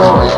All the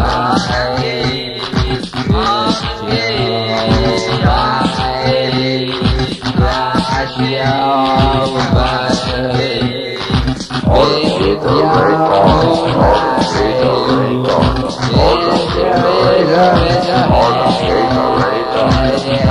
Yeah.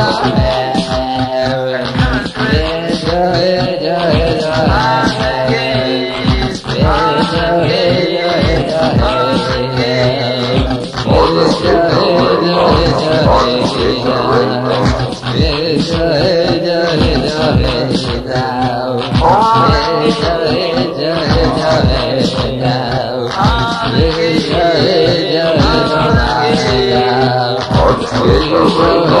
Oh,